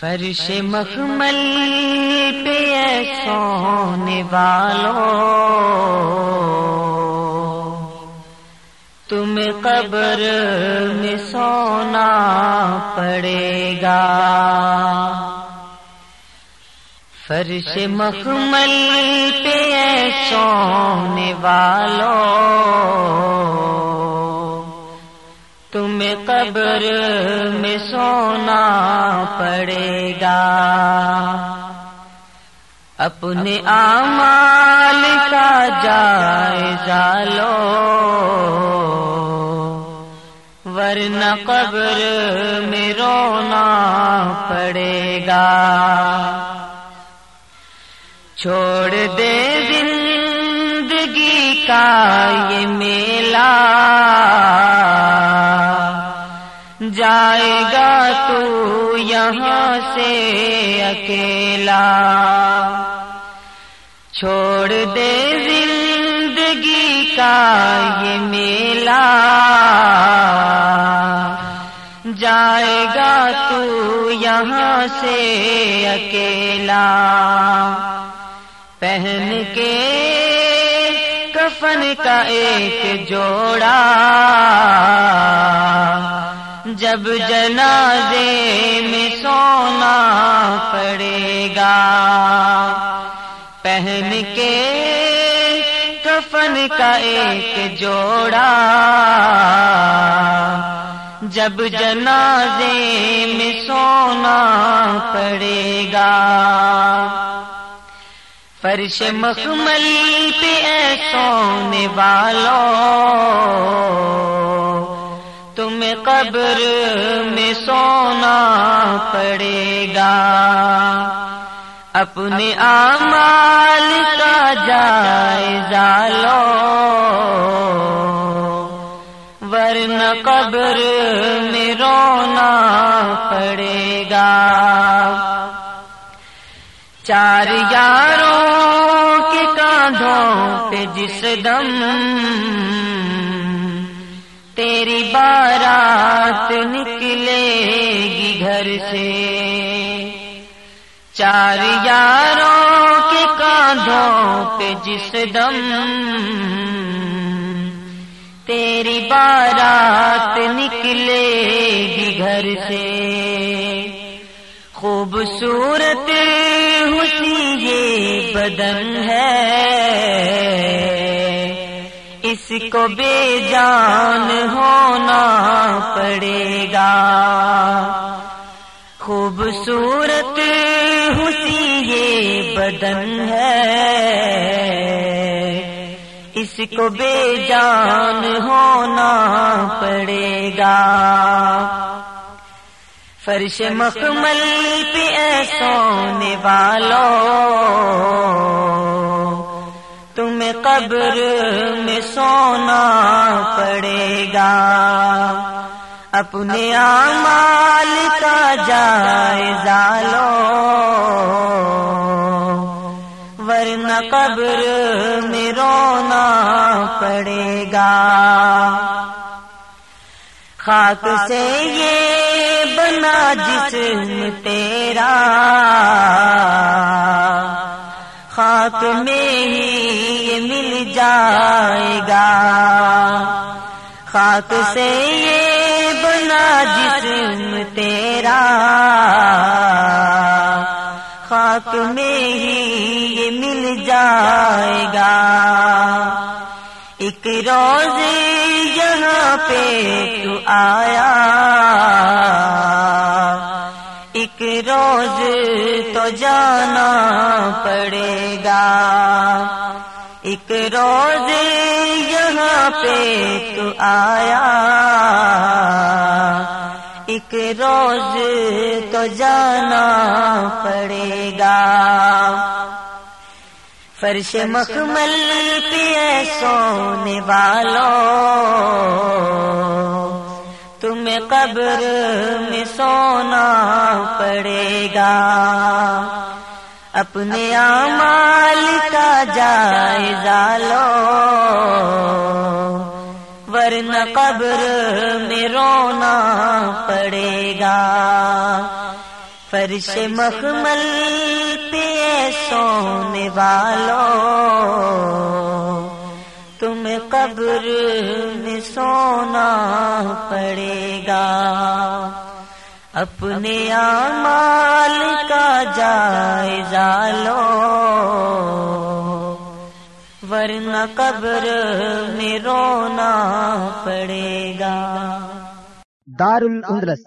فرش مخمل پہ سونے والو تم قبر میں سونا پڑے گا۔ فرش مخمل پہ سونے والو تمہیں قبر پڑے گا۔ اپنے آمال کا جائزہ لو۔ ورنہ قبر میں رونا پڑے گا۔ چھوڑ دے زندگی کا یہ میلہ۔ جائے گا تو یہاں سے اکیلا۔ چھوڑ دے زندگی کا یہ میلہ۔ جائے گا تو یہاں سے اکیلا۔ پہن کے کفن کا ایک جوڑا۔ جب جنازے میں سونا پڑے گا۔ پہن کے کفن کا ایک جوڑا۔ جب جنازے میں سونا پڑے گا۔ فرش مخمل پہ سونے والوں قبر میں سونا پڑے گا۔ اپنے آمال کا جائزہ لو۔ ورنہ قبر میں رونا پڑے گا۔ چار یاروں کے کاندھوں پہ جس دم تیری بار بارات نکلے گی گھر سے۔ چار یاروں کے کاندھوں پہ جس دم تیری بارات نکلے گی گھر سے۔ خوبصورت حسی یہ بدن ہے۔ اس کو بے جان ہونا پڑے گا۔ خوبصورت حسی یہ بدن ہے۔ اس کو بے جان ہونا پڑے گا۔ فرش مخمل پہ سونے والوں تمہیں قبر میں سونا پڑے گا۔ اپنے آمال کا جائزہ لو۔ ورنہ قبر میں رونا پڑے گا۔ خاک سے یہ بنا جسم تیرا۔ خاک میں ہی مل جائے گا۔ خاک سے یہ خاک میں ہی یہ مل جائے گا۔ ایک روز یہاں پہ تو آیا۔ ایک روز تو جانا پڑے گا۔ ایک روز یہاں پہ تو آیا۔ ایک روز تو جانا پڑے گا۔ فرش مخمل پہ سونے والوں، تمہیں قبر میں سونا پڑے گا۔ اپنے آمال کا جائزہ لو۔ ورنہ قبر میں رونا پڑے گا۔ فرش مخمل پہ سونے والو تم قبر میں سونا پڑے گا۔ اپنے اعمال کا جائزہ لو۔ ورنہ قبر میں رونا پڑے گا۔ دار الاندلس